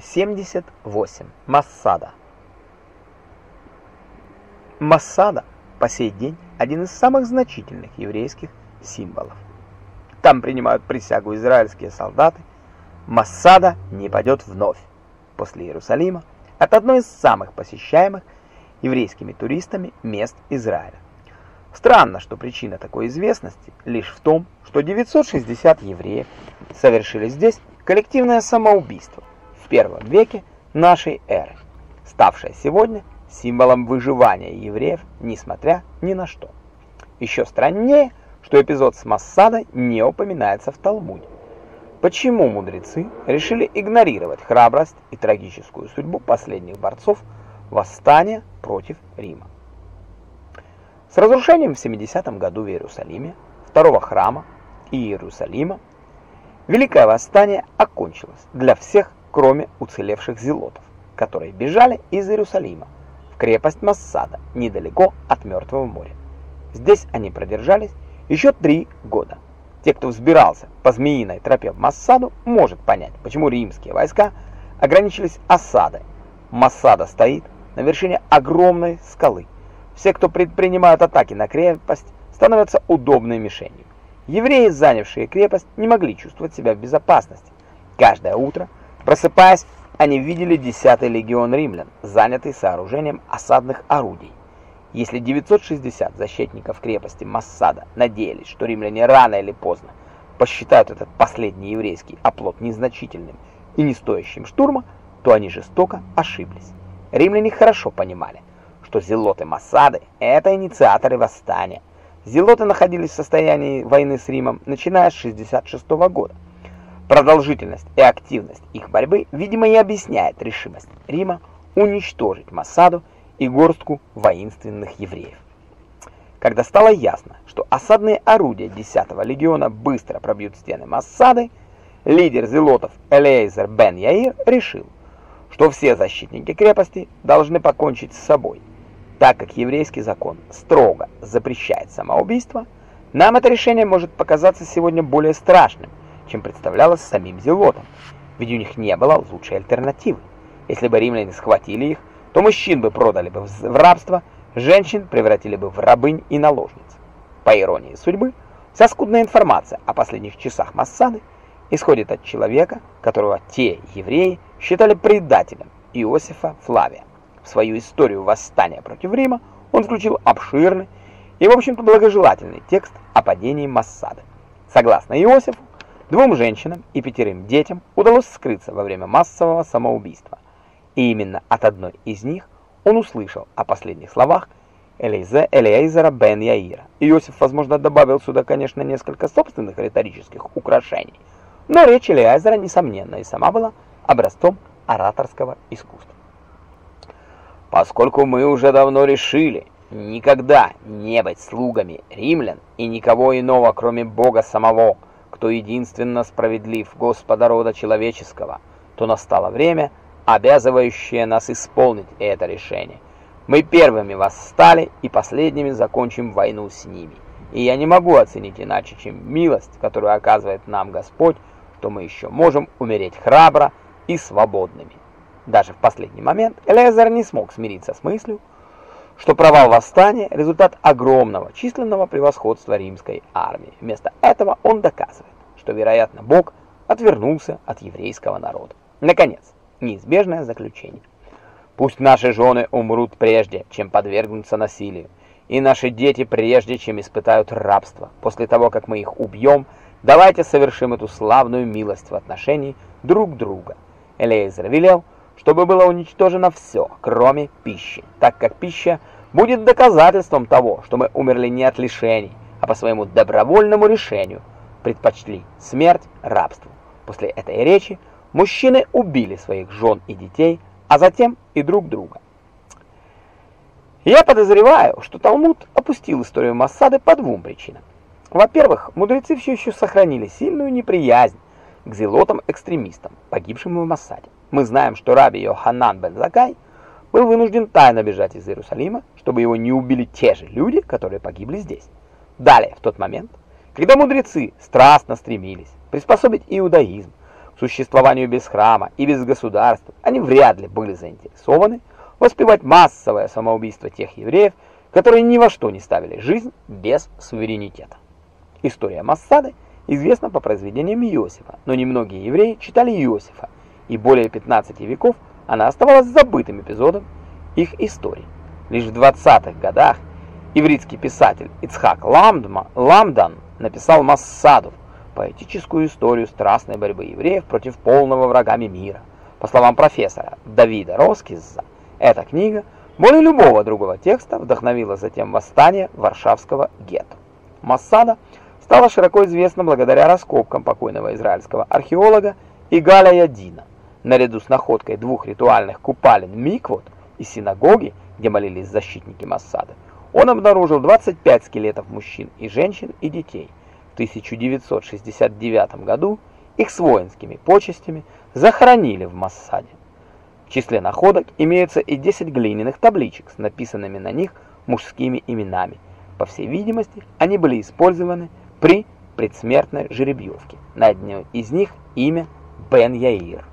78. Массада. Массада по сей день один из самых значительных еврейских символов. Там принимают присягу израильские солдаты. Массада не падет вновь. После Иерусалима это одно из самых посещаемых еврейскими туристами мест Израиля. Странно, что причина такой известности лишь в том, что 960 евреев совершили здесь коллективное самоубийство в первом веке нашей эры, ставшая сегодня символом выживания евреев, несмотря ни на что. Еще страннее, что эпизод с Массадой не упоминается в Талмуде. Почему мудрецы решили игнорировать храбрость и трагическую судьбу последних борцов восстания против Рима? С разрушением в 70 году в Иерусалиме второго храма и Иерусалима Великое восстание окончилось для всех кроме уцелевших зелотов, которые бежали из Иерусалима в крепость Массада, недалеко от Мертвого моря. Здесь они продержались еще три года. Те, кто взбирался по змеиной тропе в Массаду, может понять, почему римские войска ограничились осадой. Массада стоит на вершине огромной скалы. Все, кто предпринимают атаки на крепость, становятся удобной мишенью. Евреи, занявшие крепость, не могли чувствовать себя в безопасности. Каждое утро Просыпаясь, они видели 10-й легион римлян, занятый сооружением осадных орудий. Если 960 защитников крепости Массада надеялись, что римляне рано или поздно посчитают этот последний еврейский оплот незначительным и не стоящим штурма, то они жестоко ошиблись. Римляне хорошо понимали, что зелоты Массады – это инициаторы восстания. Зелоты находились в состоянии войны с Римом, начиная с 66 года. Продолжительность и активность их борьбы, видимо, и объясняет решимость Рима уничтожить Массаду и горстку воинственных евреев. Когда стало ясно, что осадные орудия 10-го легиона быстро пробьют стены Массады, лидер зелотов Элейзер бен Яир решил, что все защитники крепости должны покончить с собой. Так как еврейский закон строго запрещает самоубийство, нам это решение может показаться сегодня более страшным, чем представлялось самим зелотам, ведь у них не было лучшей альтернативы. Если бы римляне схватили их, то мужчин бы продали бы в рабство, женщин превратили бы в рабынь и наложниц. По иронии судьбы, вся скудная информация о последних часах Массады исходит от человека, которого те евреи считали предателем, Иосифа Флавия. В свою историю восстания против Рима он включил обширный и, в общем-то, благожелательный текст о падении Массады. Согласно Иосифу, Двум женщинам и пятерым детям удалось скрыться во время массового самоубийства. И именно от одной из них он услышал о последних словах Элейзе Элейзера бен Яира. Иосиф, возможно, добавил сюда, конечно, несколько собственных риторических украшений, но речь Элейзера, несомненно, и сама была образцом ораторского искусства. Поскольку мы уже давно решили никогда не быть слугами римлян и никого иного, кроме Бога самого, кто единственно справедлив Господа рода человеческого, то настало время, обязывающее нас исполнить это решение. Мы первыми восстали и последними закончим войну с ними. И я не могу оценить иначе, чем милость, которую оказывает нам Господь, что мы еще можем умереть храбро и свободными. Даже в последний момент Элезер не смог смириться с мыслью, что провал восстания – результат огромного численного превосходства римской армии. Вместо этого он доказывает, что, вероятно, Бог отвернулся от еврейского народа. Наконец, неизбежное заключение. Пусть наши жены умрут прежде, чем подвергнутся насилию, и наши дети прежде, чем испытают рабство. После того, как мы их убьем, давайте совершим эту славную милость в отношении друг друга. Элейзер велел, чтобы было уничтожено все, кроме пищи, так как пища будет доказательством того, что мы умерли не от лишений, а по своему добровольному решению предпочли смерть рабству. После этой речи мужчины убили своих жен и детей, а затем и друг друга. Я подозреваю, что Талмуд опустил историю Массады по двум причинам. Во-первых, мудрецы все еще сохранили сильную неприязнь к зелотам-экстремистам, погибшим в Массаде. Мы знаем, что раби Йоханан бен Закай был вынужден тайно бежать из Иерусалима, чтобы его не убили те же люди, которые погибли здесь. Далее, в тот момент, когда мудрецы страстно стремились приспособить иудаизм существованию без храма и без государства, они вряд ли были заинтересованы воспевать массовое самоубийство тех евреев, которые ни во что не ставили жизнь без суверенитета. История Массады известна по произведениям Иосифа, но немногие евреи читали Иосифа, и более 15 веков она оставалась забытым эпизодом их истории. Лишь в 20-х годах ивритский писатель Ицхак Ламдма, Ламдан написал Массаду, поэтическую историю страстной борьбы евреев против полного врагами мира. По словам профессора Давида Роскиза, эта книга более любого другого текста вдохновила затем восстание Варшавского гетто. Массада стала широко известна благодаря раскопкам покойного израильского археолога Игаля Ядина. Наряду с находкой двух ритуальных купалин Миквот и синагоги, где молились защитники Массада, он обнаружил 25 скелетов мужчин и женщин и детей – 1969 году их с воинскими почестями захоронили в Массаде. В числе находок имеются и 10 глиняных табличек с написанными на них мужскими именами. По всей видимости, они были использованы при предсмертной жеребьевке. На одной из них имя Бен Яир.